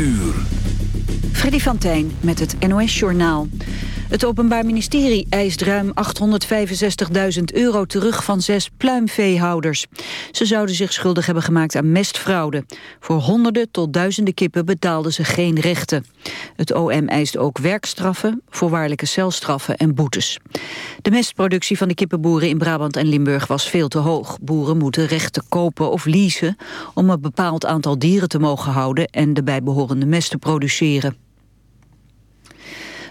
uur. Freddy van Tijn met het NOS-journaal. Het Openbaar Ministerie eist ruim 865.000 euro terug van zes pluimveehouders. Ze zouden zich schuldig hebben gemaakt aan mestfraude. Voor honderden tot duizenden kippen betaalden ze geen rechten. Het OM eist ook werkstraffen, voorwaardelijke celstraffen en boetes. De mestproductie van de kippenboeren in Brabant en Limburg was veel te hoog. Boeren moeten rechten kopen of leasen om een bepaald aantal dieren te mogen houden en de bijbehorende mest te produceren.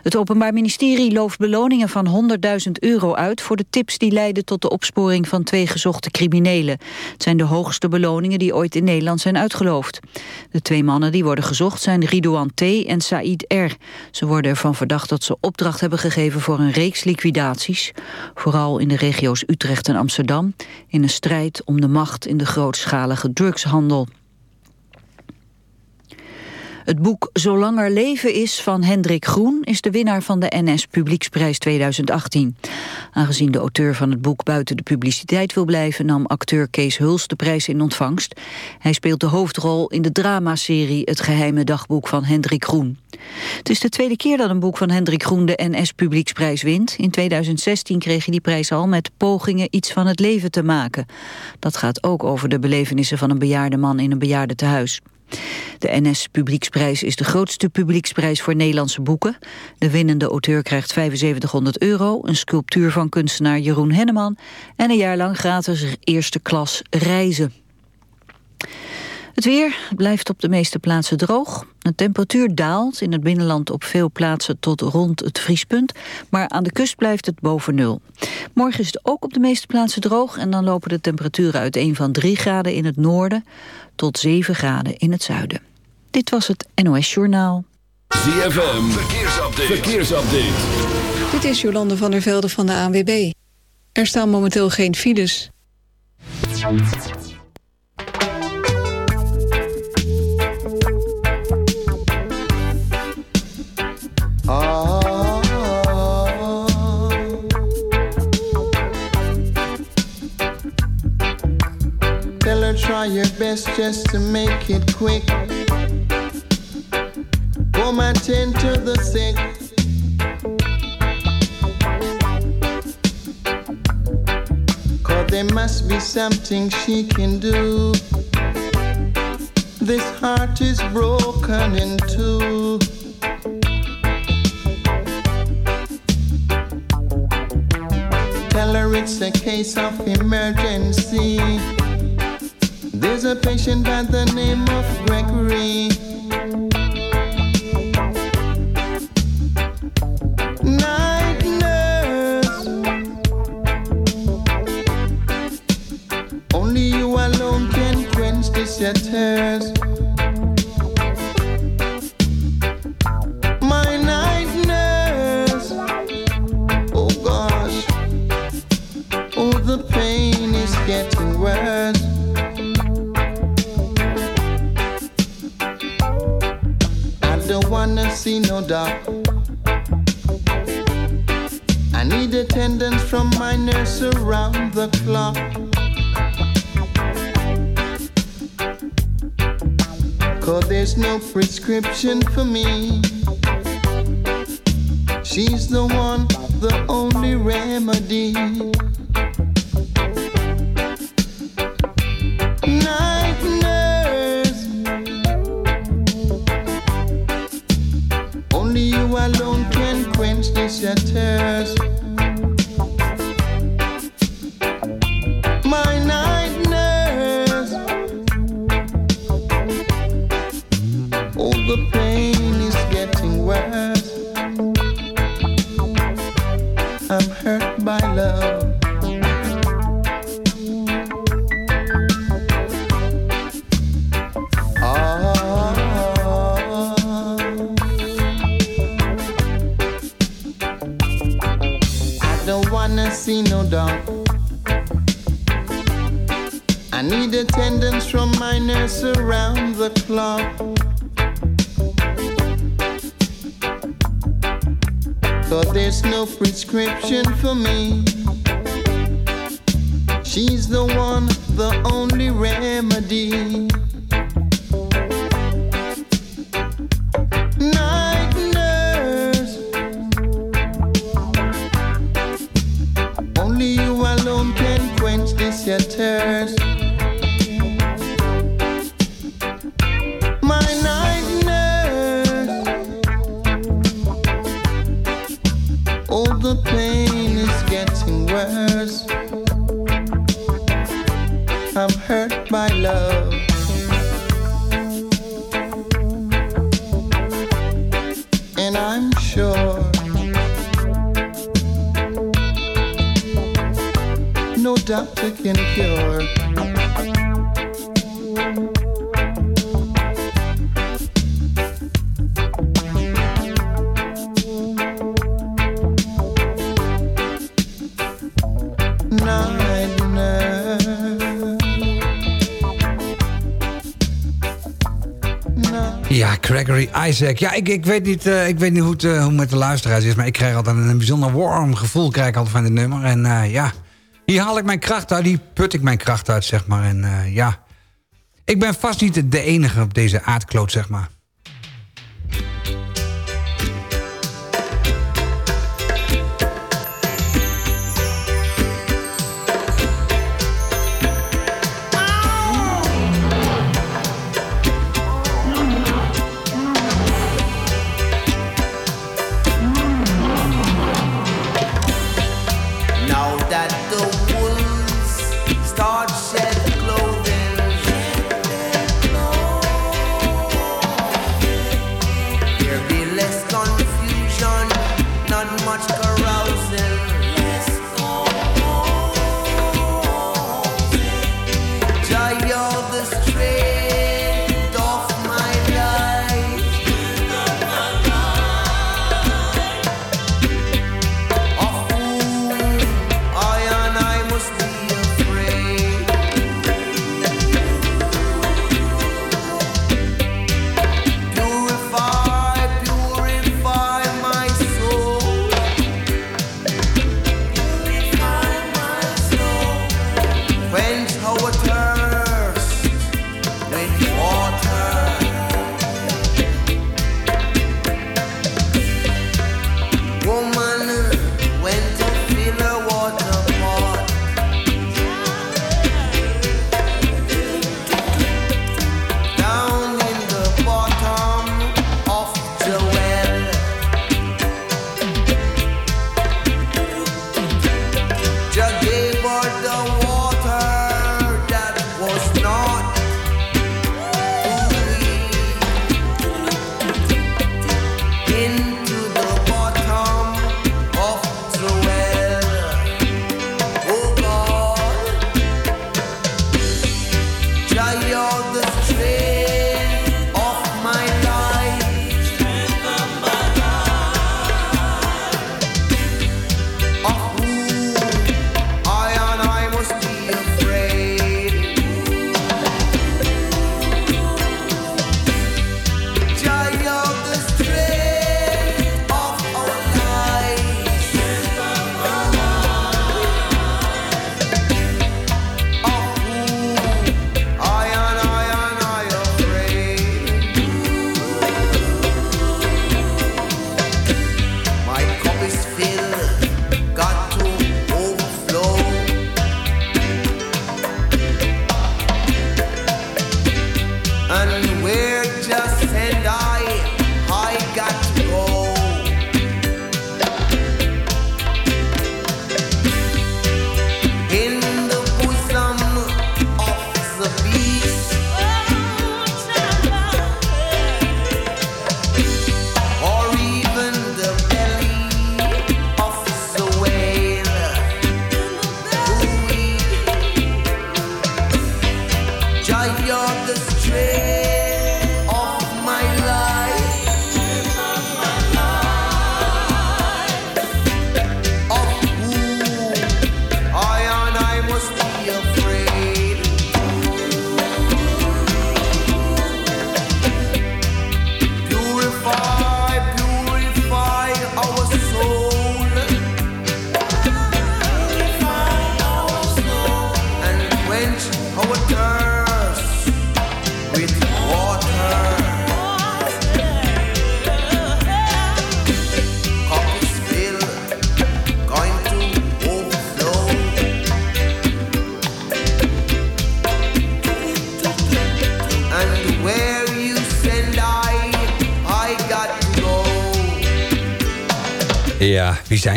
Het Openbaar Ministerie looft beloningen van 100.000 euro uit... voor de tips die leiden tot de opsporing van twee gezochte criminelen. Het zijn de hoogste beloningen die ooit in Nederland zijn uitgeloofd. De twee mannen die worden gezocht zijn Ridouan T. en Said R. Ze worden ervan verdacht dat ze opdracht hebben gegeven... voor een reeks liquidaties. Vooral in de regio's Utrecht en Amsterdam... in een strijd om de macht in de grootschalige drugshandel. Het boek Zolang er leven is van Hendrik Groen is de winnaar van de NS Publieksprijs 2018. Aangezien de auteur van het boek buiten de publiciteit wil blijven... nam acteur Kees Huls de prijs in ontvangst. Hij speelt de hoofdrol in de dramaserie Het geheime dagboek van Hendrik Groen. Het is de tweede keer dat een boek van Hendrik Groen de NS Publieksprijs wint. In 2016 kreeg hij die prijs al met pogingen iets van het leven te maken. Dat gaat ook over de belevenissen van een bejaarde man in een bejaardentehuis. De NS Publieksprijs is de grootste publieksprijs voor Nederlandse boeken. De winnende auteur krijgt 7500 euro, een sculptuur van kunstenaar Jeroen Henneman... en een jaar lang gratis eerste klas reizen. Het weer blijft op de meeste plaatsen droog. De temperatuur daalt in het binnenland op veel plaatsen tot rond het vriespunt. Maar aan de kust blijft het boven nul. Morgen is het ook op de meeste plaatsen droog. En dan lopen de temperaturen uiteen van 3 graden in het noorden tot 7 graden in het zuiden. Dit was het NOS Journaal. ZFM, verkeersupdate. verkeersupdate. Dit is Jolande van der Velde van de ANWB. Er staan momenteel geen files. Try your best just to make it quick. Come and tend to the sick. Cause there must be something she can do. This heart is broken in two. Tell her it's a case of emergency. There's a patient by the name of Gregory. Prescription for me. She's the one, the only remedy. shutters. My doctor can cure. Ja, Gregory Isaac. Ja, ik, ik, weet, niet, uh, ik weet niet hoe het, uh, hoe met de luisteraars is... maar ik krijg altijd een bijzonder warm gevoel krijg altijd van dit nummer. En uh, ja, hier haal ik mijn kracht uit, hier put ik mijn kracht uit, zeg maar. En ja, ik ben vast niet de enige op deze aardkloot, zeg maar.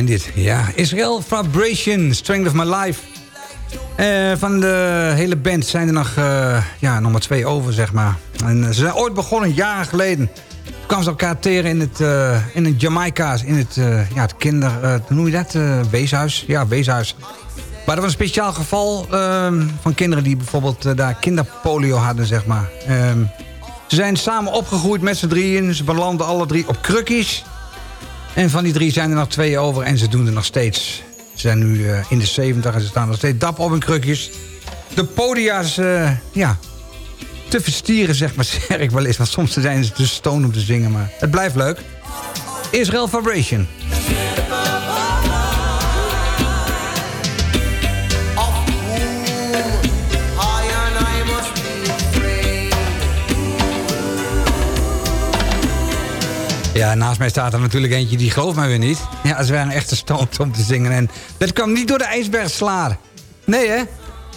Dit? Ja, Israel Vibration, Strength of My Life. Uh, van de hele band zijn er nog, uh, ja, nog maar twee over, zeg maar. En ze zijn ooit begonnen, jaren geleden. Toen kwamen ze elkaar teren in het, uh, in het Jamaica's, in het, ja, het kinder... hoe noem je dat? weeshuis? Ja, weeshuis. Maar dat was een speciaal geval ehm, van kinderen die bijvoorbeeld daar kinderpolio hadden, zeg maar. Um, ze zijn samen opgegroeid met z'n drieën. Ze belanden alle drie op krukjes. En van die drie zijn er nog twee over en ze doen het nog steeds. Ze zijn nu uh, in de 70 en ze staan nog steeds dap op hun krukjes. De podia's, uh, ja, te verstieren, zeg maar, zeg wel eens. Want soms zijn ze te stoned om te zingen, maar het blijft leuk. Israel Vibration. Ja, naast mij staat er natuurlijk eentje die gelooft mij weer niet. Ja, ze waren echt te stoned om te zingen. En dat kwam niet door de ijsbergslaar. Nee, hè?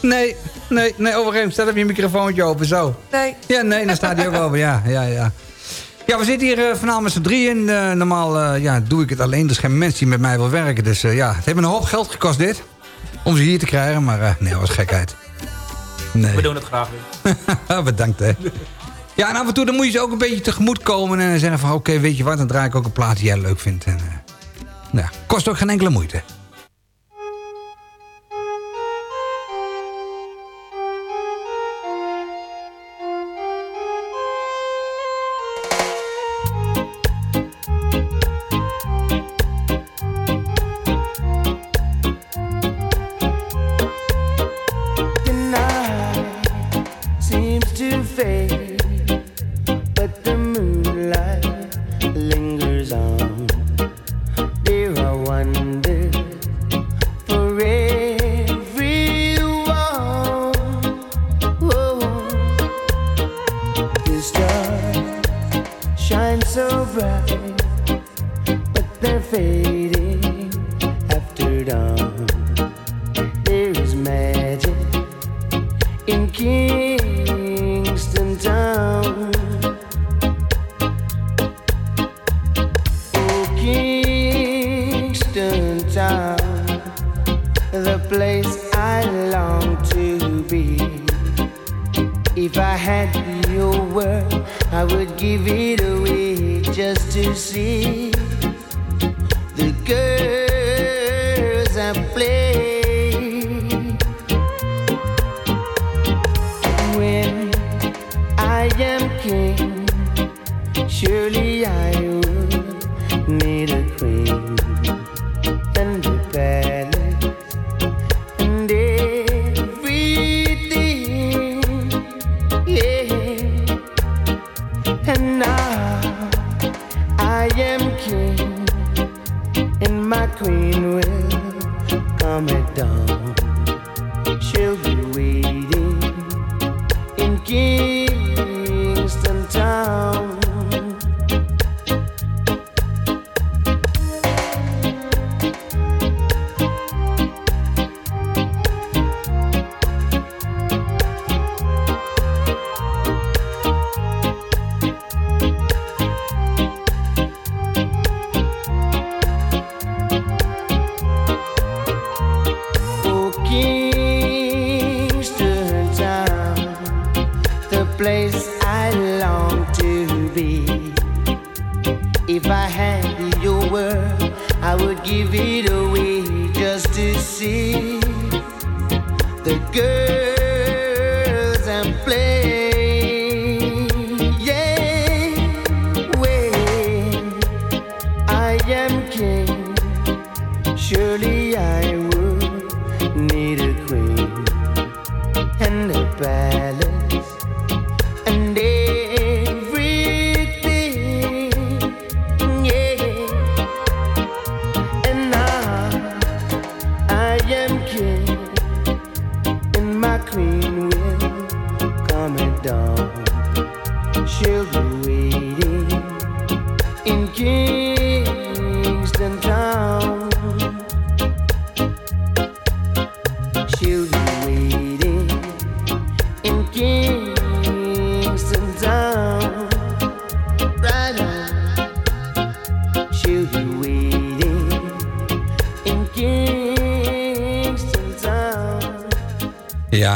Nee, nee, nee, overigens. Stel even je microfoontje open, zo. Nee. Ja, nee, dan staat hij ook open. Ja, ja, ja. Ja, we zitten hier uh, vanavond met z'n drieën. Uh, normaal uh, ja, doe ik het alleen. Er is geen mens die met mij wil werken. Dus ja, het heeft me een hoop geld gekost dit. Om ze hier te krijgen, maar nee, dat was gekheid. Nee. We doen het graag weer. Bedankt, hè. Ja, en af en toe dan moet je ze ook een beetje tegemoet komen... en zeggen van, oké, weet je wat, dan draai ik ook een plaat die jij leuk vindt. En, nou, kost ook geen enkele moeite.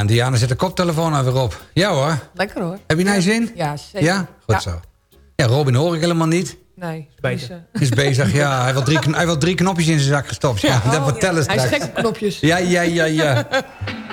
Diana zet de koptelefoon even op. Ja hoor. Lekker hoor. Heb je nou zin? Ja, zeker. Ja? Goed zo. Ja, Robin hoor ik helemaal niet. Nee, dus, eh, Is bezig, ja. Hij wil drie, kn- hij wil drie knopjes in zijn zak gestopt. Ja, dat oh, vertellen Hij is gek op knopjes. Ja, ja, ja, ja.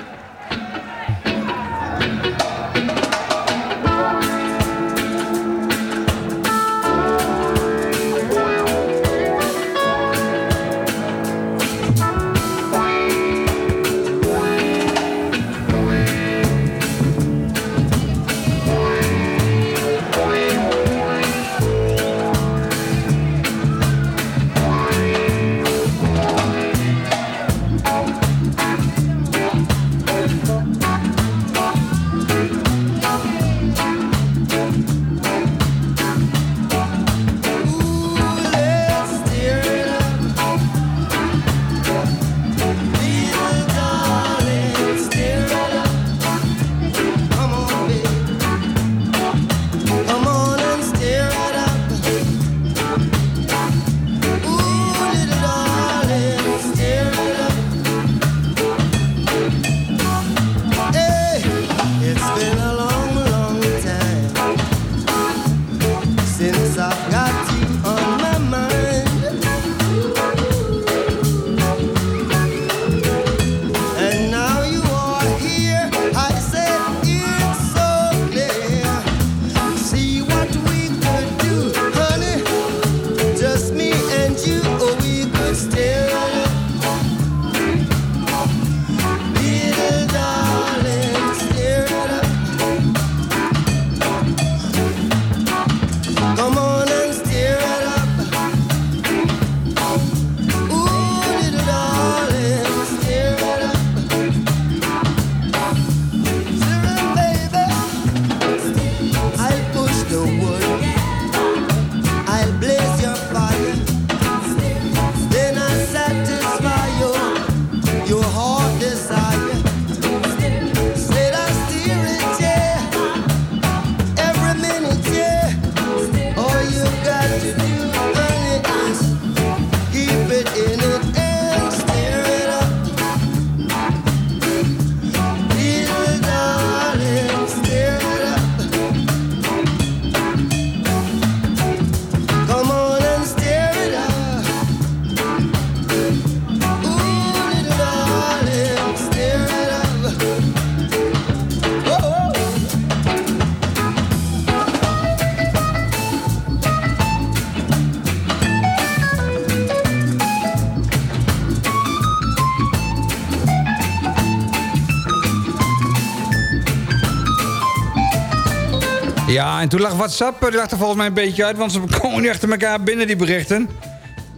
Ja, en toen lag WhatsApp die lag er volgens mij een beetje uit... want ze komen nu achter elkaar binnen, die berichten.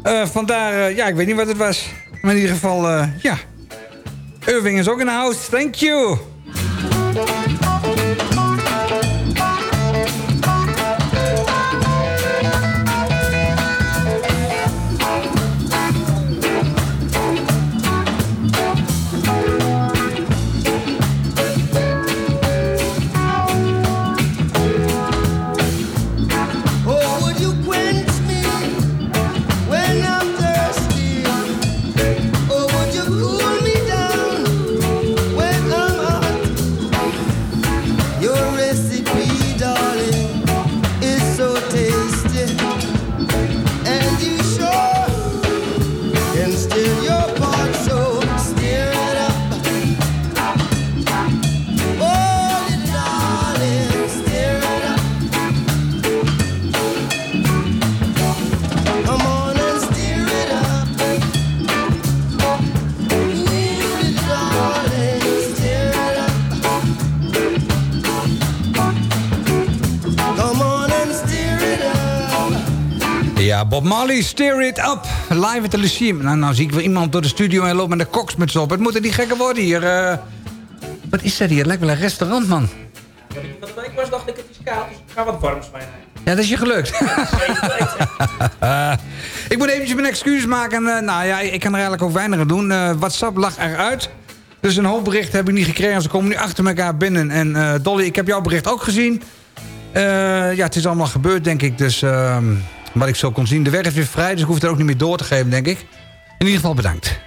Eh, vandaar, eh, ja, ik weet niet wat het was. Maar in ieder geval, eh, ja. Irving is ook in de house, thank you. Marley, Steer It Up. Live at the Lyceum. Nou, nou zie ik weer iemand door de studio en loopt met een koksmuts op. Het moeten die gekken worden hier. eh. wat is dat hier? Het lijkt wel een restaurant, man. Ik was, dacht ik het is koud, dus ik ga wat warms meenemen. Ja, dat is je gelukt. ik moet eventjes mijn excuses maken. Eh, nou ja, ik kan er eigenlijk ook weinig aan doen. Eh, WhatsApp lag eruit. Dus een hoop berichten heb ik niet gekregen. Ze komen nu achter elkaar binnen. En Dolly, ik heb jouw bericht ook gezien. Ja, het is allemaal gebeurd, denk ik. Dus ehm, wat ik zo kon zien. De weg is weer vrij, dus ik hoef het er ook niet meer door te geven, denk ik. In ieder geval bedankt.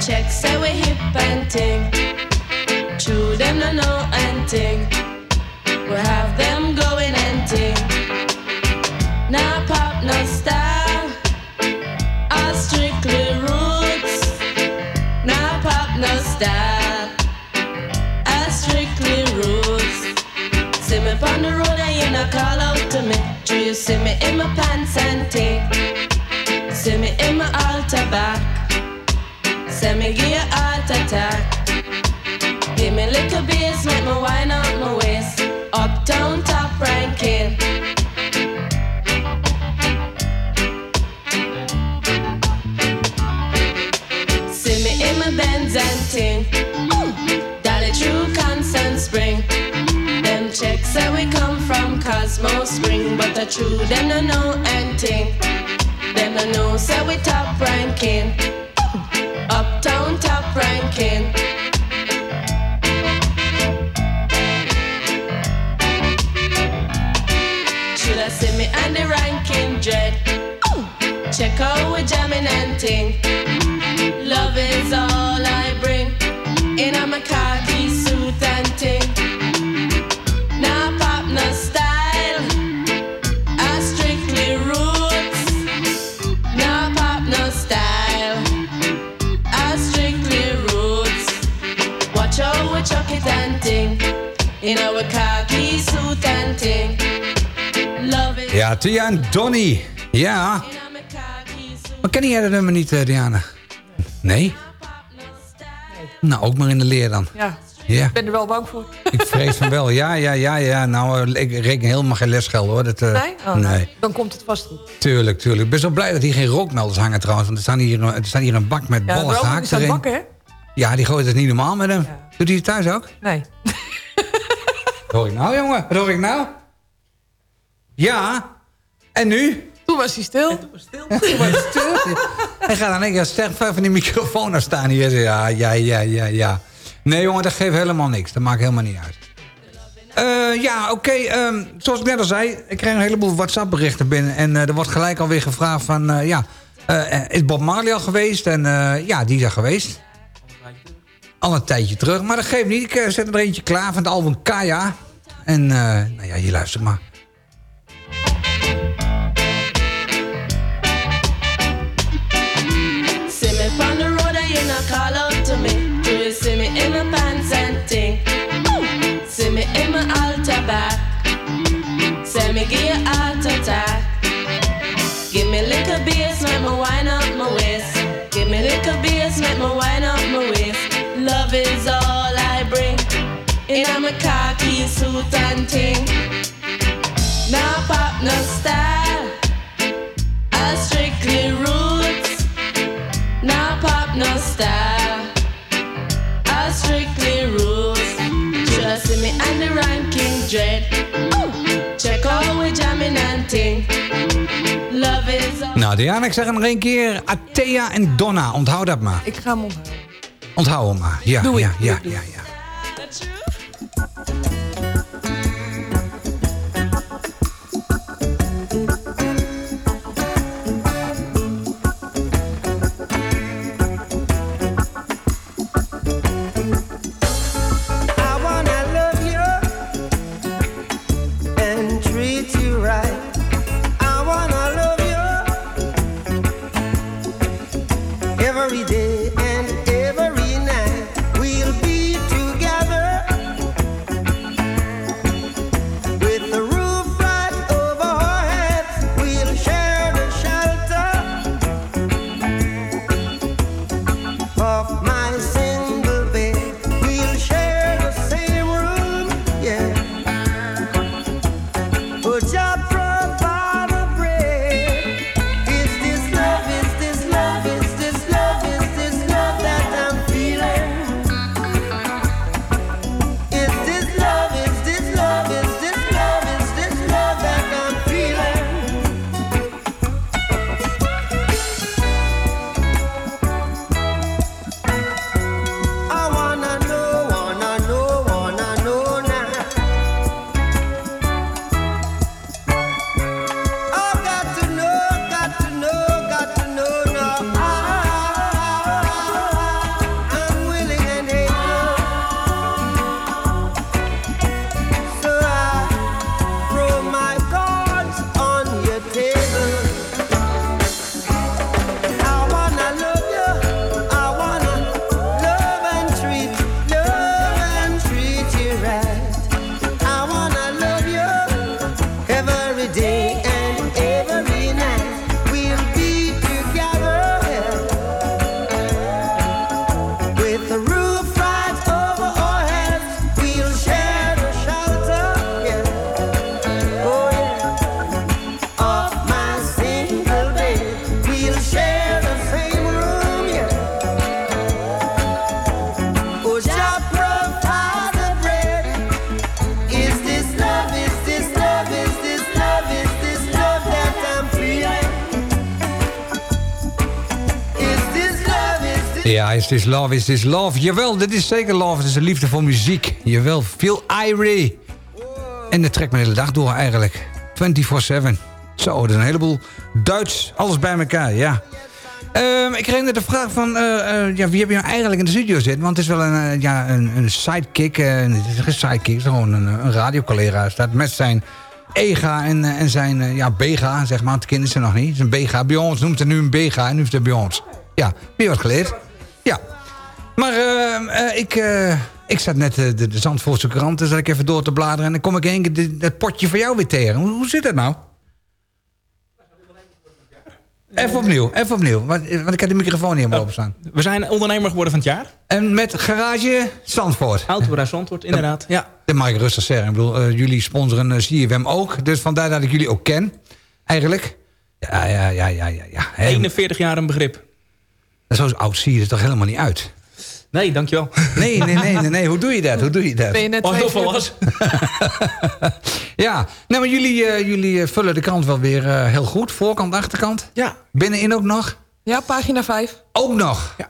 Checks we hip and. True Tia Donny. Ja. Maar ken jij dat nummer niet, eh, Diana? Nee? Nou, ook maar in de leer dan. Ja, Ja, ik ben er wel bang voor. ik vrees van wel. Ja, ja, ja, ja. Nou, eh, ik reken helemaal geen lesgeld hoor. Dat, eh, Nee? Oh, nou, nee. Dan komt het vast goed. Tuurlijk, tuurlijk. Ik ben zo blij dat hier geen rookmelders hangen trouwens. Want er staan hier, er staan hier een bak met Ja, ballen gehaakt aan erin. bakken, hè? Ja, die gooit het niet normaal met hem. Ja. Doet hij het thuis ook? Nee. Wat hoor ik nou, jongen? Wat hoor ik nou? Ja. En nu? Toen was hij stil. Wat stil. Hij gaat aan één keer sterk ver van die microfoon naar staan hier. Ja, ja, ja, ja, ja. Nee, jongen, dat geeft helemaal niks. Dat maakt helemaal niet uit. Eh, ja, oké. ehm, zoals ik net al zei, ik krijg een heleboel WhatsApp-berichten binnen. En eh, er wordt gelijk alweer gevraagd van... eh, ja, eh, is Bob Marley al geweest? En eh, ja, die is er geweest. Al een tijdje terug. Maar dat geeft niet. Ik zet er eentje klaar van het album Kaya. En eh, nou ja, je luistert maar. Me give you heart attack. Give me little bass, make me wine up my waist. Give me little bass, make me wine up my waist. Love is all I bring. In a khaki suit and ting. Now pop no style. I strictly roots. Now pop no style. I strictly rules. Should I see me and the ranking dread? Check out we jamming and ting. Love is all. Nou, Diana, ik zeg hem nog één keer. Athea en Donna. Onthoud dat maar. Ik ga hem onthouden. Onthoud hem maar. Ja, Doe ik, ja, doe ja, doe ja, Ja, is this love, is this love. Jawel, dit is zeker love. Het is een liefde voor muziek. Jawel, Phil Irie. En dat trekt mijn hele dag door eigenlijk. 24-7. Zo, dat is een heleboel Duits. Alles bij elkaar, ja. Ehm, ik kreeg net de vraag van... eh, eh, ja, wie heb je nou eigenlijk in de studio zitten? Want het is wel een, eh, ja, een, een sidekick. het is geen sidekick, het is gewoon een, een radiocollega. Hij staat met zijn ega en, en zijn ja, bega, zeg maar. Het kind is er nog niet. Het is een bega. Bij noemt het nu een bega en nu is het bij ons. Ja, wie wat geleerd. Ja. Maar ehm, eh, ik, eh, ik zat net eh, de, de Zandvoortse krant, dus zat ik even door te bladeren... en dan kom ik één keer dit- dat potje van jou weer tegen. Hoe, hoe zit dat nou? Even opnieuw, even opnieuw. Want, eh, want ik heb de microfoon niet helemaal openstaan. We zijn ondernemer geworden van het jaar. En met garage Zandvoort. Autobedrijf Zandvoort, inderdaad. Ja. Mag ik rustig zeggen. Ik bedoel, eh, jullie sponsoren uh, CFM ook. Dus vandaar dat ik jullie ook ken. Eigenlijk. Ja, ja, ja, ja, ja. ja. Hè, 41 jaar een begrip. Zo oud zie je er toch helemaal niet uit? Nee, dankjewel. Nee, nee, nee, nee, nee. Hoe doe je dat? Hoe doe je dat? Ben je net Oh, heel 42? veel was. Ja, nou, maar jullie, eh, jullie eh, vullen de krant wel weer eh, heel goed. Voorkant, achterkant. Ja. Binnenin ook nog. Ja, pagina 5. Ook nog. Ja.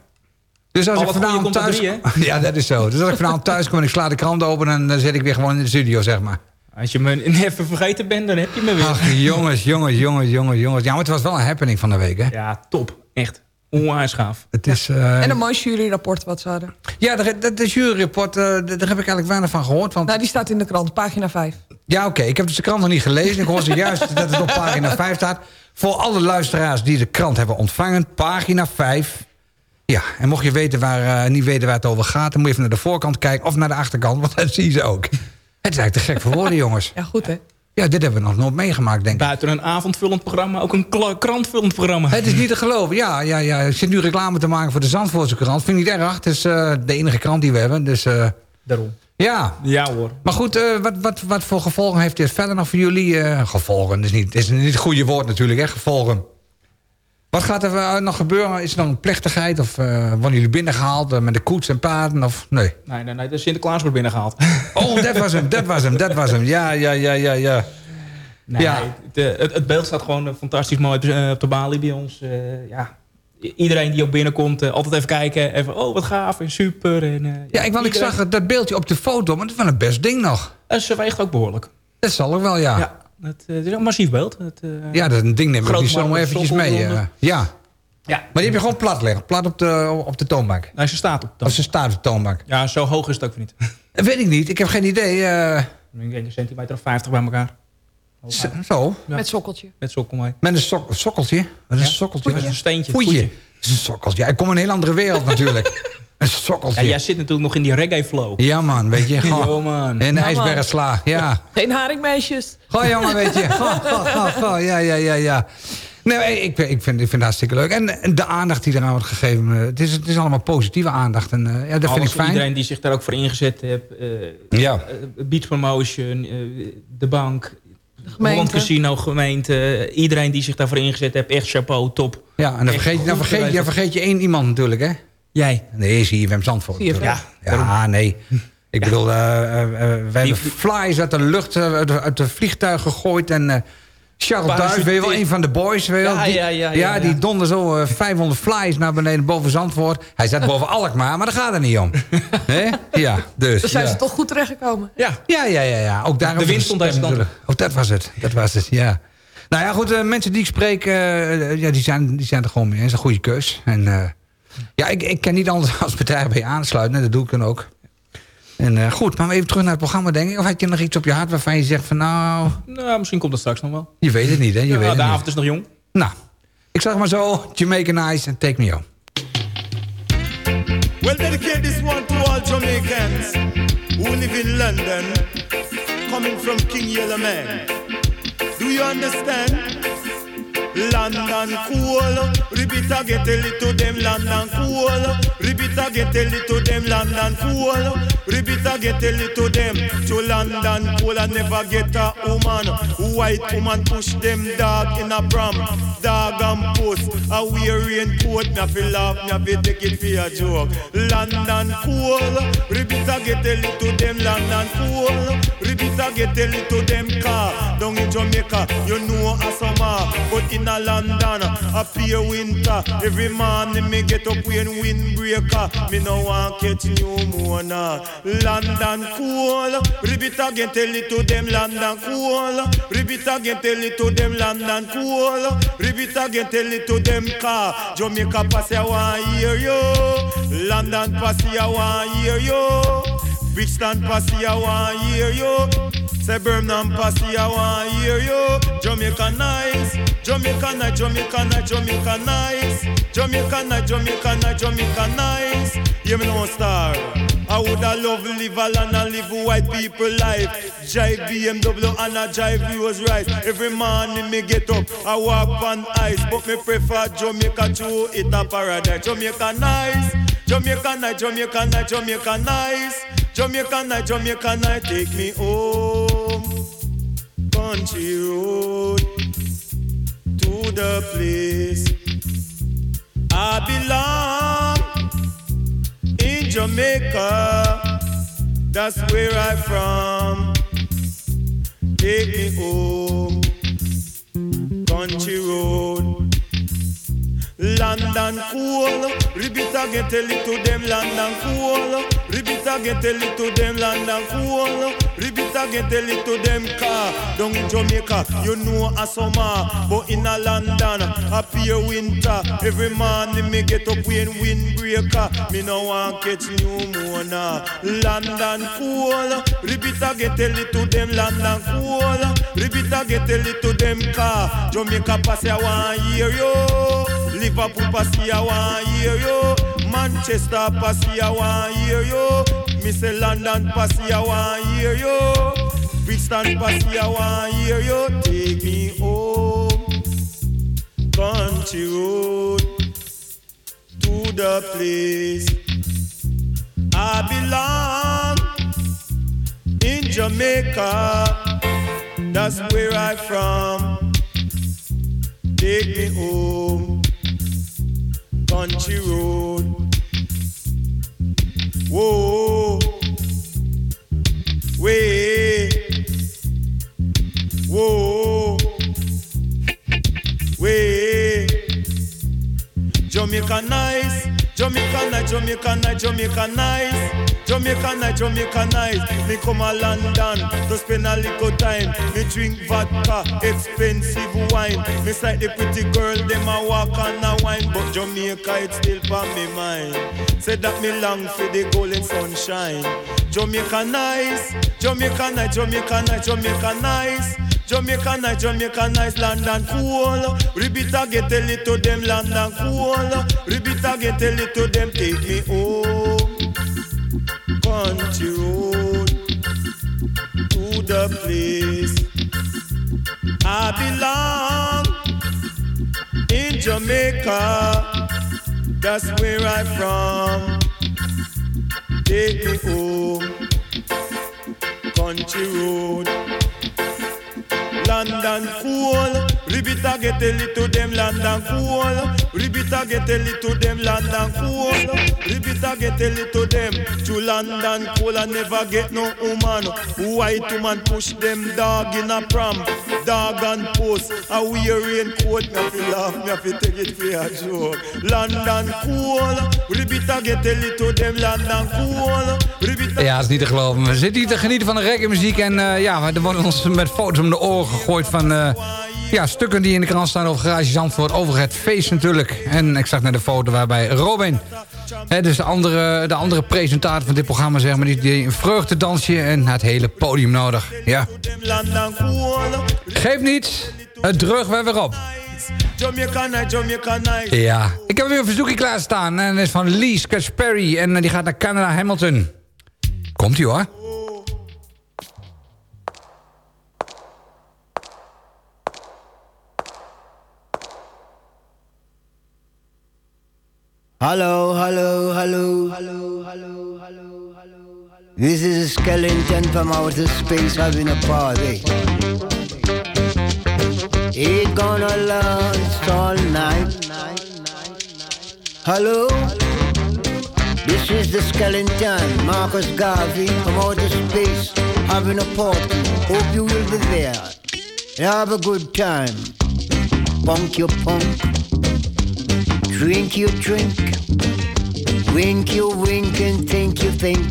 Dus als Al ik vanavond thuis... drie, ja, dat is zo. Dus als ik vanavond thuis kom en ik sla de krant open... dan, dan zit ik weer gewoon in de studio, zeg maar. Als je me even vergeten bent, dan heb je me weer. Ach, jongens, jongens, jongens, jongens, jongens. Ja, maar het was wel een happening van de week, hè? Ja, top. Echt. Onwijs gaaf. Het is... eh, En een mooi juryrapport wat ze hadden. Ja, de, de, de juryrapport, eh, daar heb ik eigenlijk weinig van gehoord. Want, Nou, die staat in de krant, pagina 5. ja, oké, ik heb dus de krant nog niet gelezen. Ik hoor zojuist dat het op pagina 5 staat. Voor alle luisteraars die de krant hebben ontvangen, pagina 5. Ja, en mocht je weten waar, eh, niet weten waar het over gaat... dan moet je even naar de voorkant kijken of naar de achterkant, want dat zien ze ook. Het is eigenlijk te gek voor woorden, jongens. Ja, goed hè. Ja, dit hebben we nog nooit meegemaakt, denk ik. Buiten een avondvullend programma, ook een krantvullend programma. Het is niet te geloven. Ja, ja, ja. Ik zit nu reclame te maken voor de Zandvoortse krant. Vind ik niet erg. Het is eh, de enige krant die we hebben. Dus eh, Daarom. ja. Ja hoor. Maar goed, eh, wat, wat, wat voor gevolgen heeft dit verder nog voor jullie? gevolgen, dat is, niet, is niet het goede woord natuurlijk, hè? Gevolgen. Wat gaat er eh, nog gebeuren? Is er nog een plechtigheid? Of eh, worden jullie binnengehaald eh, met de koets en paarden? Of nee? Nee, nee, nee. De Sinterklaas wordt binnengehaald. Oh, dat was hem, dat was hem, dat was hem. Ja, ja, ja, ja, ja. Nee, Ja. het, het, het beeld staat gewoon fantastisch mooi op, de balie bij ons. Ja. Iedereen die ook binnenkomt, altijd even kijken. Even, oh, wat gaaf en super. En, eh, Ja, ik, want ik zag dat beeldje op de foto, maar dat wel een best ding nog. Eh, ze weegt ook behoorlijk. Dat zal ook wel, ja. Ja, Ja. Het, eh, het is een massief beeld. Het, eh, dat is een ding neem ik niet zomaar marmer eventjes mee. eh. ja, ja. maar die heb je gewoon plat liggen. Plat op de, op de toonbank. Nee, ze staat op. Of ze staat op de toonbank. Ja, zo hoog is het ook weer niet. Dat weet ik niet, ik heb geen idee. eh, Ik denk een centimeter of 50 bij elkaar. zo, Ja. Met sokkeltje. Met sokkel mee. met een sok, sokkeltje. Wat is een sokkeltje? Dat is een steentje. Voetje. Sokkeltje. Ja, ik kom in een heel andere wereld natuurlijk. Een Ja, sokkeltje. jij zit natuurlijk nog in die reggae flow. Ja man, weet je. Goh. Yo, man. In de Ja, ijsbergsla, ja. Geen haringmeisjes. Goh jongen, weet je. Goh, goh, goh, goh. Ja, ja, ja, ja. Nee, ik, ik, vind, ik vind het hartstikke leuk. En, de aandacht die eraan wordt gegeven. eh, Het is, het is allemaal positieve aandacht. En eh, ja, dat vind ik fijn. Iedereen die zich daar ook voor ingezet heeft. eh Ja. eh, beach promotion, eh, de bank, gemeente. Holland Casino, gemeente. Iedereen die zich daarvoor ingezet heeft. Echt chapeau, top. Ja, en dan vergeet, je, dan, vergeet, je- dan vergeet je één iemand natuurlijk, hè? Jij. Nee, zie je hem Zandvoort. Ja, Ja, nee. Ik bedoel, eh, we hebben flies uit de lucht, uit de, uit de vliegtuig gegooid. En eh Charles Duif, weet je wel, een van de boys. Weet je wel, Ja, die, ja, ja, ja, die ja. donder zo eh, 500 flies naar beneden boven Zandvoort. Hij zat boven Alkmaar, maar daar gaat het niet om. Hè? Ja, dus. Dan zijn ja. ze toch goed terechtgekomen. Ja. Ja, ja, ja, ja. Ook daarom De wind was stond deze kant. Oh, dat was het. Dat was het, ja. Nou ja, goed, eh, mensen die ik spreek, eh, ja, die, zijn, die zijn er gewoon mee eens. Een goede keus. En eh, ja, ik, ik kan niet anders als bedrijf bij je aansluiten. En dat doe ik dan ook. En eh, goed, maar even terug naar het programma, denk ik. Of had je nog iets op je hart waarvan je zegt van nou... Nou, misschien komt dat straks nog wel. Je weet het niet, hè? Je Ja, weet de het avond niet. is nog jong. Nou, ik zeg maar zo, Jamaican Nice en Take Me Home. Well, dedicate this one to all Jamaicans who live in London, coming from King Yellow Man. Do you understand? London cool, Ribita get a little them London cool, Repeat again, tell it to them London cool. Repeat again, tell it to them to London cool and never get a woman. White woman push them dog in a pram. Dog and post a wear raincoat. Me feel laugh, me feel take it for a joke. London cool. Repeat again, tell it to them London cool. Repeat again, tell it to them car. Down in Jamaica, you know a summer, but in a London, a pure winter. Every morning me get up when windbreaker. Me no want catch pneumonia. London cool. Repeat again, tell it to them London cool. Repeat again, tell it to them London cool. Repeat again, tell it to them car. Jamaica pass I want hear you. London pass I want hear you. Brixton Passy, I want hear you. Say Birmingham Passy, I want hear you. Jamaica nice, Jamaica nice, Jamaica nice, Jamaica nice. Jamaica nice, Jamaica nice, Jamaica nice. You me know star. I woulda love live a land and live white people life. Drive BMW and I drive Rolls Royce. Every morning me get up, I walk on ice, but me prefer Jamaica to it a paradise. Jamaica nice, Jamaica nice, Jamaica nice, Jamaica nice. Jamaica night, Jamaica night, take me home. Country road to the place I belong in Jamaica. That's where I'm from. Take me home. Country road. London cool. Repeat again, tell it to them London cool. Repeat again, tell it to them London cool. Repeat again, tell it them car. Down in Jamaica, you know a summer, but in a London, a pure winter. Every morning me get up when windbreaker. Me no want catch pneumonia. London cool. Repeat again, tell it to them London cool. Repeat again, tell it to them car. Jamaica pass, I want hear you. Liverpool passy, I want hear you. Manchester passy, I want hear you. Me say London passy, I want hear you. Brixton passy, I want hear you. Take me home, country road to the place I belong in Jamaica. That's where I'm from. Take me home country road. Whoa, way, whoa, way. Jamaica nice, Jamaica nice, Jamaica nice, Jamaica nice. Jamaica nice, Jamaica nice. Me come a London to spend a little time. Me drink vodka, expensive wine. Me sight the pretty girl, them a walk and a wine. But Jamaica, it's still for me mind. Say that me long for the golden sunshine. Jamaica nice, Jamaica nice, Jamaica nice, Jamaica nice. Jamaica nice, Jamaica nice, London cool. Again, tell it to them, London cool. Again, tell it to them, take me home country road to the place I belong in Jamaica. That's where I'm from. Take me home, country road. London cool. Repeat again, tell it to them, London cool. Again, tell it to them, London cool. Again, tell it to them, to London cool. I never get no woman. White woman push them dog in a pram. Dog and post. A wear raincoat. Me have to laugh, me have to take it for a joke. London cool. Again, tell it to them, London cool. Repeat Ja, is niet te geloven. We zitten hier te genieten van de reggae muziek. En uh, ja, er worden ons met foto's om de oren gegooid van... Uh, ja, stukken die in de krant staan over Garage Zandvoort. Over het feest natuurlijk. En ik zag net de foto waarbij Robin... Hè, dus de andere, de andere presentator van dit programma, zeg maar... die, een vreugdedansje en het hele podium nodig. Ja. Geef niet. Het drug we weer op. Ja. Ik heb weer een verzoekje klaarstaan. En dat is van Lee Scratch Perry. En die gaat naar Canada Hamilton. Komt-ie hoor. Hello, hello, hello, hello, hello, hello, hello. This is a skeleton from outer space having a party. It gonna last all night. Hello, this is the skeleton, Marcus Garvey from outer space having a party. Hope you will be there. Have a good time. Punk your punk. Drink your drink. Wink you wink and think you think.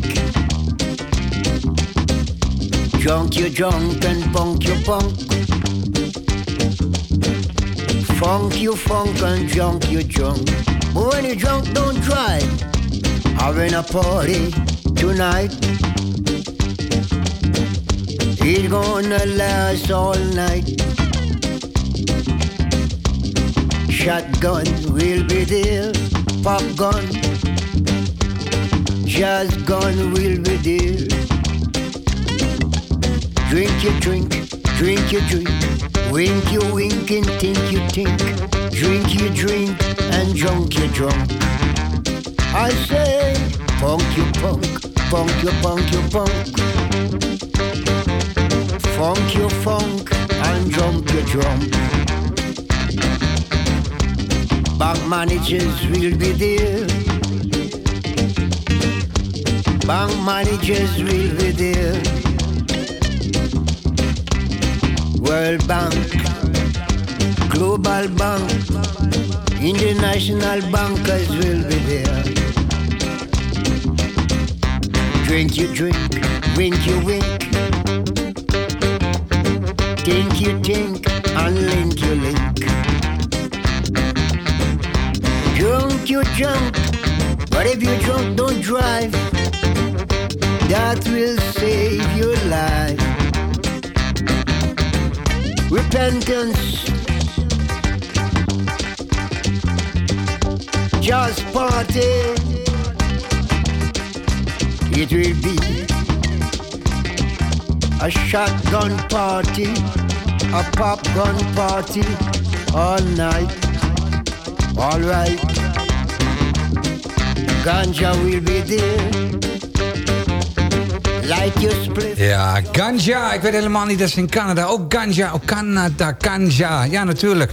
Drunk you drunk and punk you punk. Funk you funk and drunk you drunk. But when you're drunk, don't drive. Having a party tonight. It's gonna last all night. Shotgun will be there, pop gun, jazz gun will be there. Drink your drink, drink your drink, wink your wink and think you think. Drink your drink and drunk your drunk. I say, punk your punk, punk your punk your punk. Funk your funk and drunk your drunk. Bank managers will be there. Bank managers will be there. World Bank, Global Bank, International bankers will be there. Drink your drink, wink your wink. Think you think, and link you link. Drunk you drunk, but if you're drunk, don't drive. That will save your life. Repentance. Just party. It will be a shotgun party, a popgun party all night. All right. Ganja will be there. Like your split. Ja, ganja. Ik weet helemaal niet dat ze in Canada ook ganja. Oh, Canada, ganja. Ja, natuurlijk.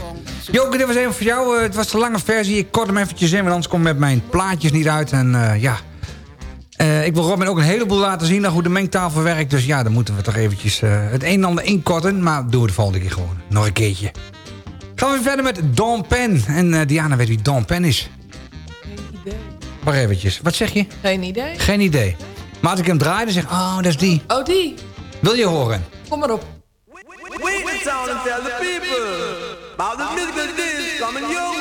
Joke, dit was even voor jou. Eh, het was de lange versie. Ik kort hem eventjes in, want anders kom ik met mijn plaatjes niet uit. En eh, ja... Eh, ik wil Robin ook een heleboel laten zien naar hoe de mengtafel werkt. Dus ja, dan moeten we toch eventjes eh, het een en ander inkorten. Maar doen we de volgende keer gewoon. Nog een keertje. Gaan we verder met Don Pen. En eh, Diana weet wie Don Pen is. Geen idee. Wacht eventjes. Wat zeg je? Geen idee. Geen idee. Maar als ik hem draai, dan zeg ik... Oh, dat is die. Oh, die. Wil je horen? Kom maar op. Wait the town and tell the people about the musical dish coming your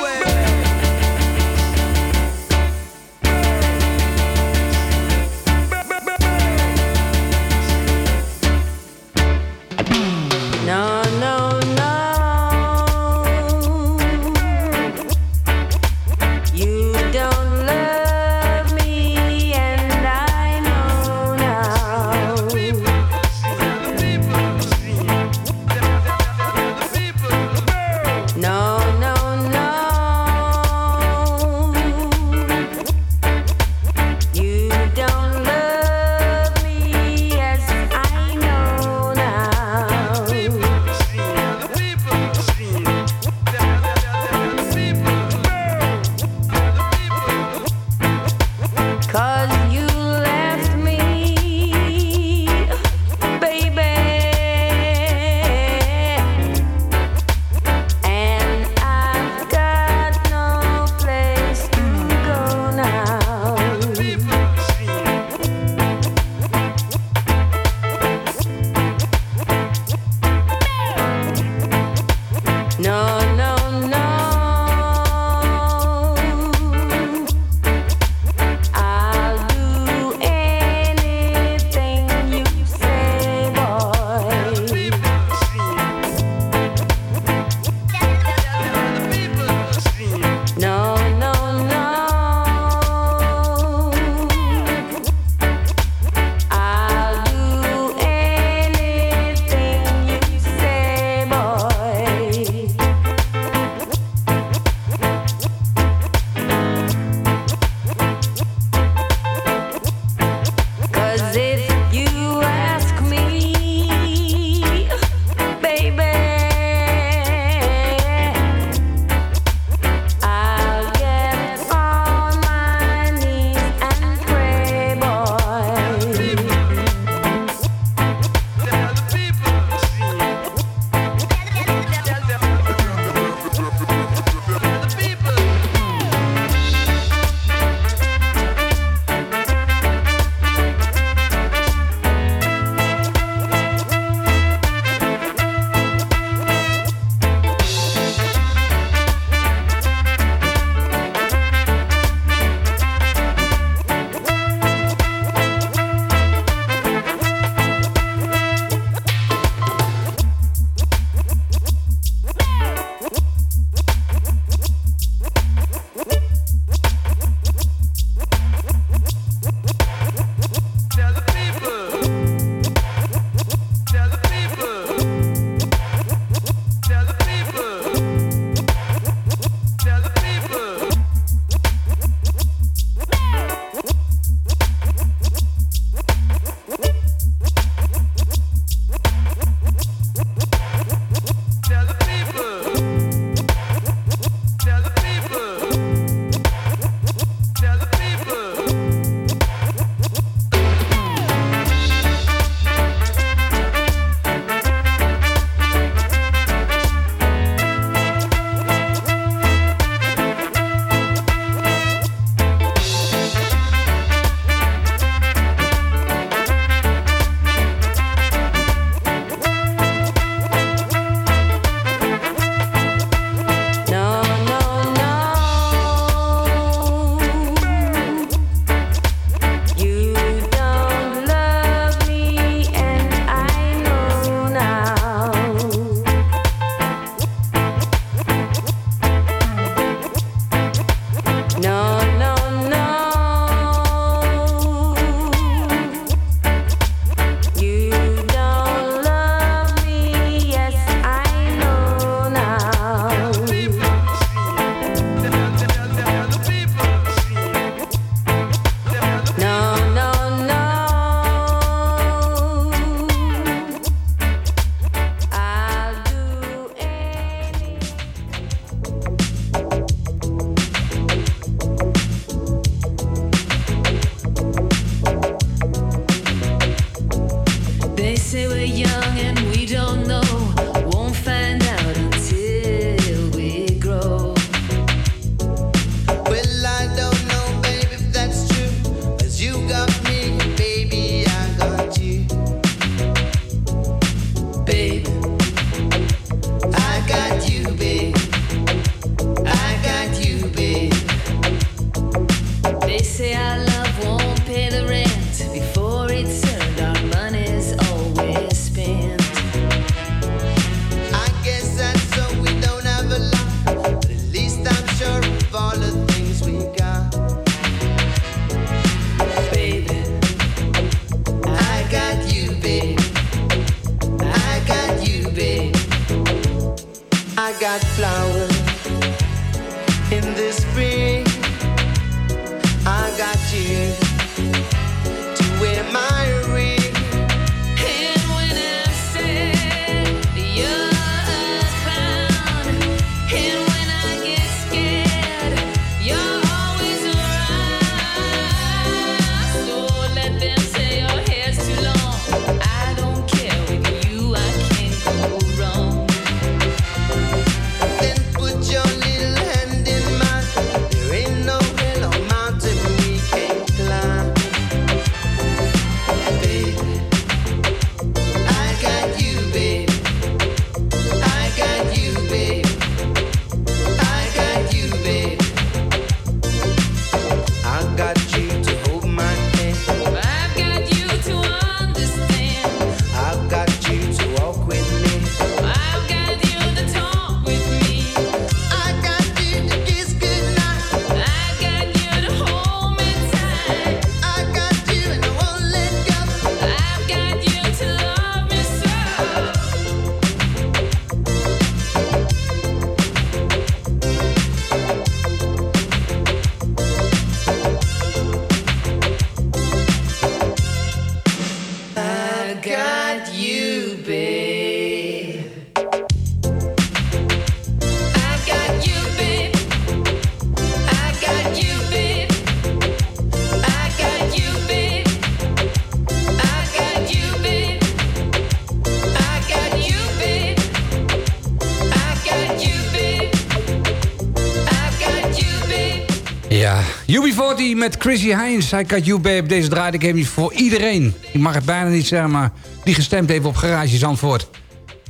met Chrissy Heinz. Hij kan You Babe. Deze draad. ik voor iedereen. Ik mag het bijna niet zeggen, maar die gestemd heeft op Garage Zandvoort.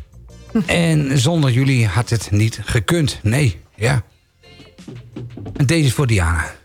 en zonder jullie had het niet gekund. Nee, ja. En deze is voor Diana.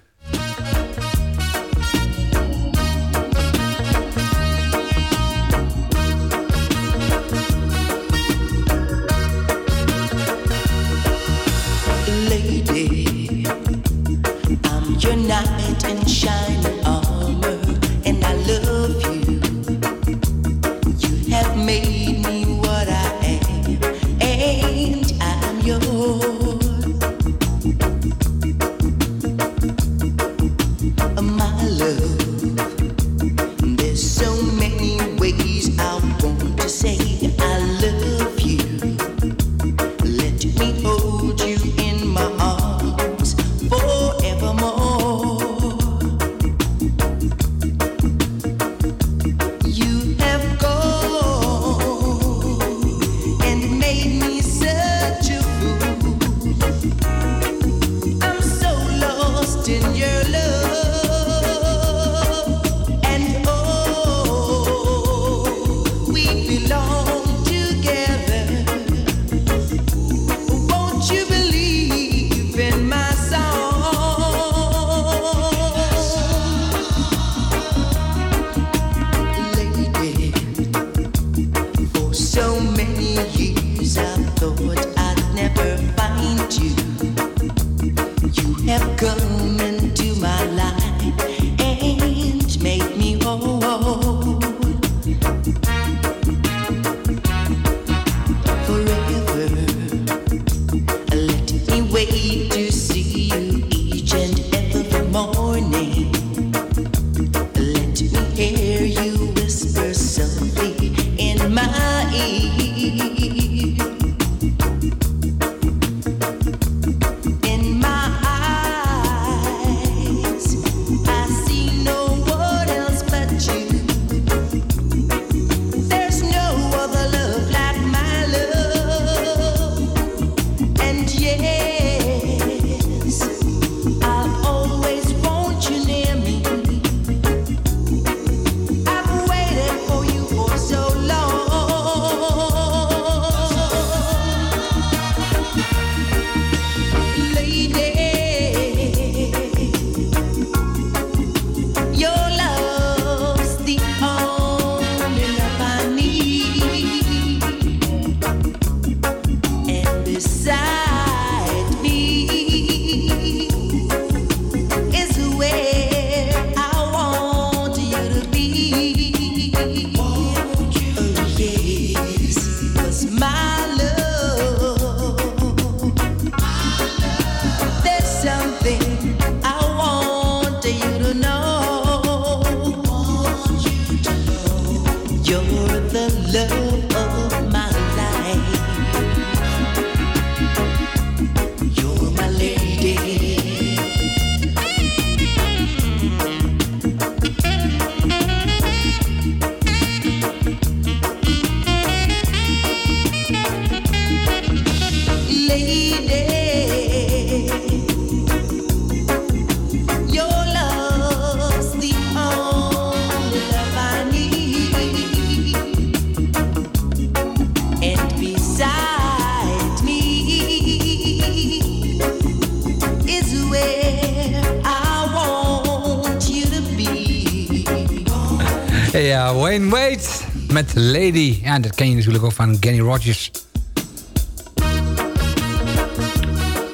Met Lady. Ja, dat ken je natuurlijk ook van Kenny Rogers.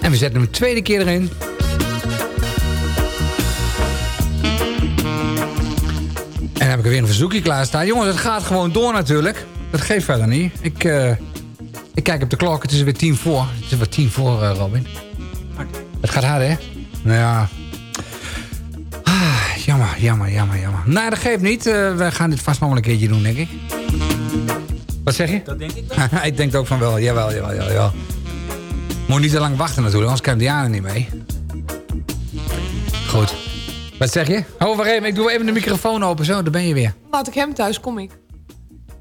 En we zetten hem tweede keer erin. En dan heb ik er weer een verzoekje klaarstaan. Jongens, het gaat gewoon door natuurlijk. Dat geeft verder niet. Ik, eh, ik kijk op de klok, het is weer tien voor. Het is weer tien voor, eh, Robin. Het gaat hard, hè? Nou ja. Ah, jammer, jammer, jammer, jammer. Nee, dat geeft niet. Eh, we gaan dit vast nog een keertje doen, denk ik. Wat zeg je? Dat denk ik wel. Hij denkt ook van wel. Jawel, jawel, jawel. jawel. Moet niet te lang wachten natuurlijk, anders kan Diana niet mee. Goed. Wat zeg je? Oh, wacht even. Ik doe even de microfoon open. Zo, daar ben je weer. Laat ik hem thuis, kom ik.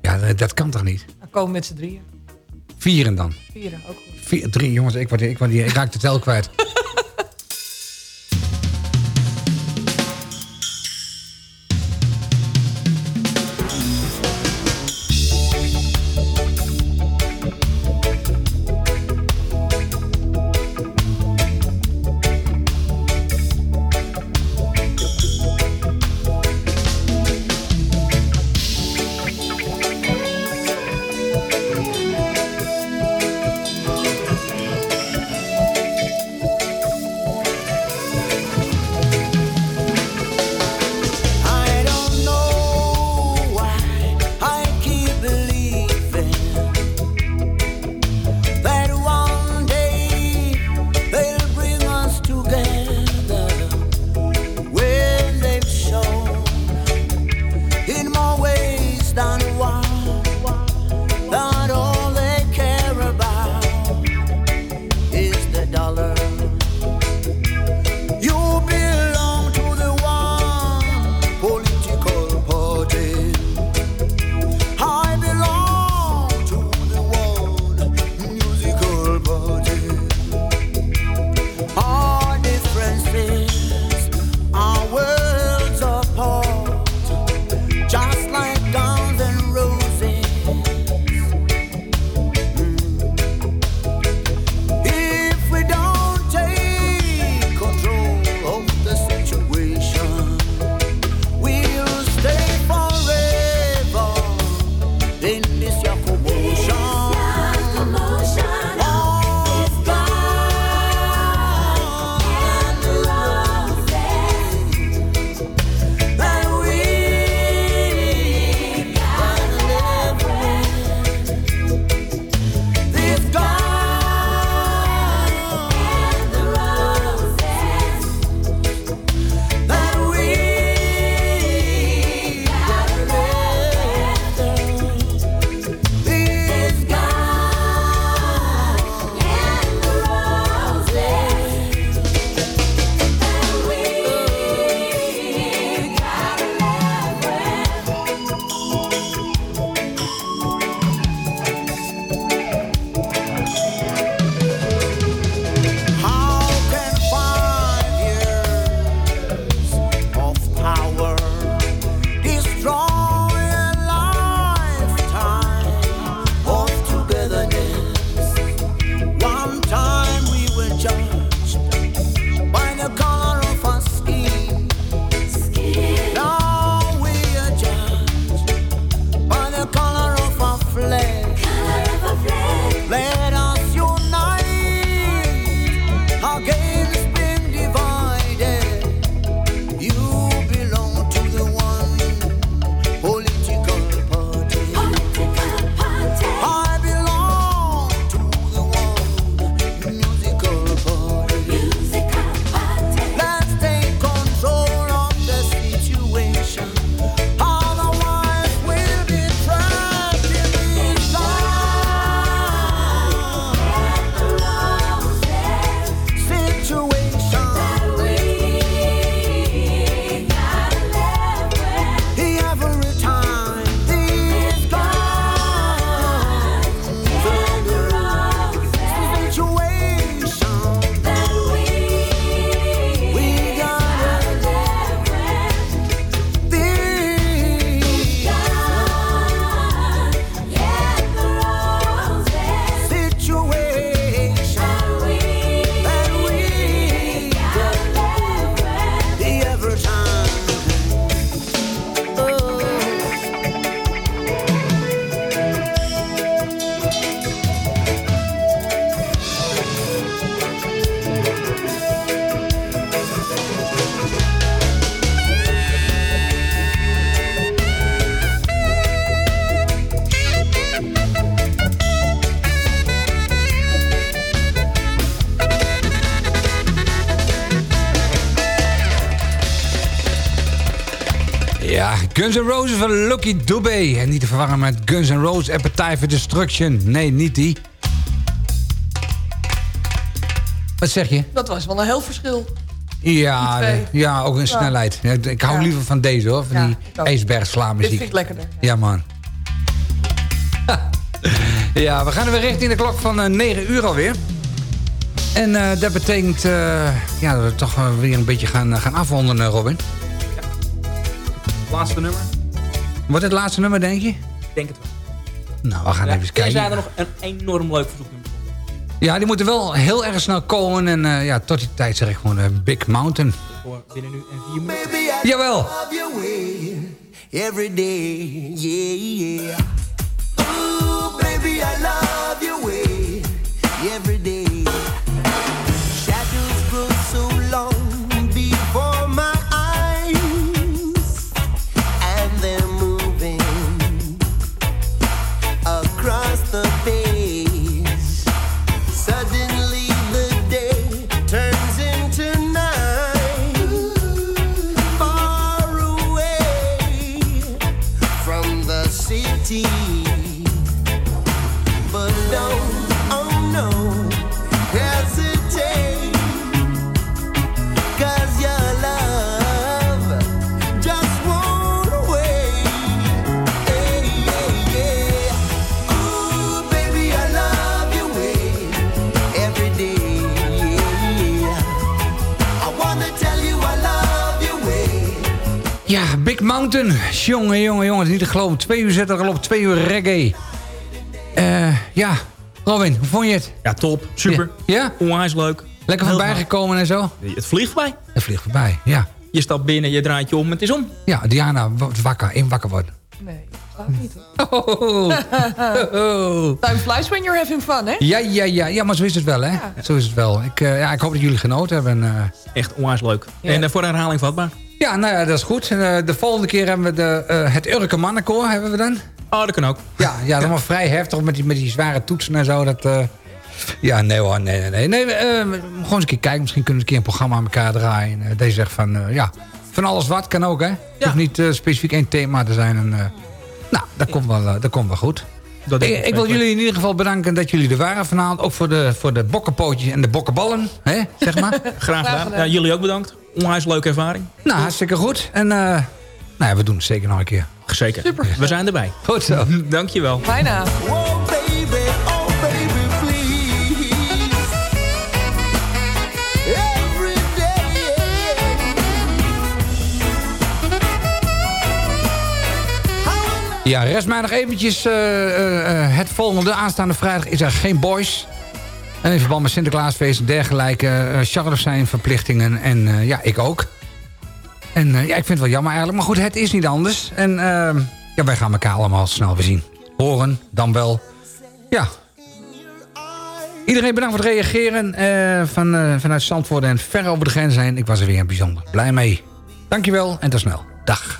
Ja, dat, dat kan toch niet? Dan komen we met z'n drieën. Vieren dan. Vieren, ook goed. Vier, drie, jongens. Ik, word, ik, word, ik raak de tel kwijt. Guns N' Roses van Lucky Dube. En niet te verwarren met Guns N' Roses Appetite for Destruction. Nee, niet die. Wat zeg je? Dat was wel een heel verschil. Ja, twee. ja ook een snelheid. Ja, Ik hou Ja. liever van deze hoor, van Ja, die ik ook. ijsbergslamuziek. Dit vind ik lekkerder. Ja, man. ja, we gaan er weer richting de klok van eh, 9 uur alweer. En eh, dat betekent eh, ja, dat we toch eh, weer een beetje gaan, eh, gaan afronden, eh, Laatste nummer. Wordt het laatste nummer, denk je? Ik denk het wel. Nou, we gaan Ja, even Tenzij er kijken. nog een enorm leuk verzoeknummer. Ja, die moeten wel heel erg snel komen. En eh, ja, tot die tijd zeg ik gewoon eh, Big Mountain. Voor binnen nu en vier minuten. Jawel. love your way every day, yeah, yeah. Ooh, baby, I love your way every day. Mountain. Jongen, jongen, jongen. Het is niet te geloven. Twee uur zit er al op. Twee uur reggae. Eh, ja, Robin, hoe vond je het? Ja, top. Super. Ja? Onwijs leuk. Lekker voorbij gekomen en zo? Het vliegt voorbij. Het vliegt voorbij, ja. Je stapt binnen, je draait je om, het is om. Ja, Diana, wakker. In wakker worden. Nee, dat niet hoor. Oh, oh. Time flies when you're having fun, hè? Ja, ja, ja, ja, maar zo is het wel, hè? Zo is het wel. Ik, eh, ja, ik hoop dat jullie genoten hebben. eh. Echt onwijs leuk. Ja. En eh, voor herhaling vatbaar. Ja, nou ja, dat is goed. En, eh, de volgende keer hebben we de, eh, het Urke Mannenkoor, hebben we dan. Oh, dat kan ook. Ja, ja, dat was vrij heftig met die, met die zware toetsen en zo. Dat, eh, ja, nee hoor, nee, nee, nee. nee eh, gewoon eens een keer kijken. Misschien kunnen we een keer een programma aan elkaar draaien. Deze zegt van, eh, ja, van alles wat kan ook, hè. Het hoeft niet eh, specifiek één thema te zijn. En, eh, nou, dat komt wel, dat komt wel goed. Dat Ik, ik wil jullie in ieder geval bedanken dat jullie er waren vanavond. Ook voor de, voor de bokkenpootjes en de bokkenballen, hè, zeg maar. Graag gedaan. gedaan. Ja, jullie ook bedankt. Onwijs leuke ervaring. nou, hartstikke goed. En eh, nou ja, we doen het zeker nog een keer. Zeker. We zijn erbij. Goed zo. Dankjewel. Bijna. Oh baby, oh baby, please. Every day. Ja, rest mij nog eventjes eh, eh, het volgende. Aanstaande vrijdag is er geen boys. En in verband met Sinterklaasfeest en dergelijke. eh Charlotte zijn verplichtingen en eh, ja, ik ook. En eh, ja, ik vind het wel jammer eigenlijk. Maar goed, het is niet anders. En eh, ja, wij gaan elkaar allemaal snel weer zien. Horen, dan wel. Ja. Iedereen bedankt voor het reageren van, vanuit Zandvoort en ver over de grens heen. Ik was er weer bijzonder blij mee. Dankjewel en tot snel. Dag.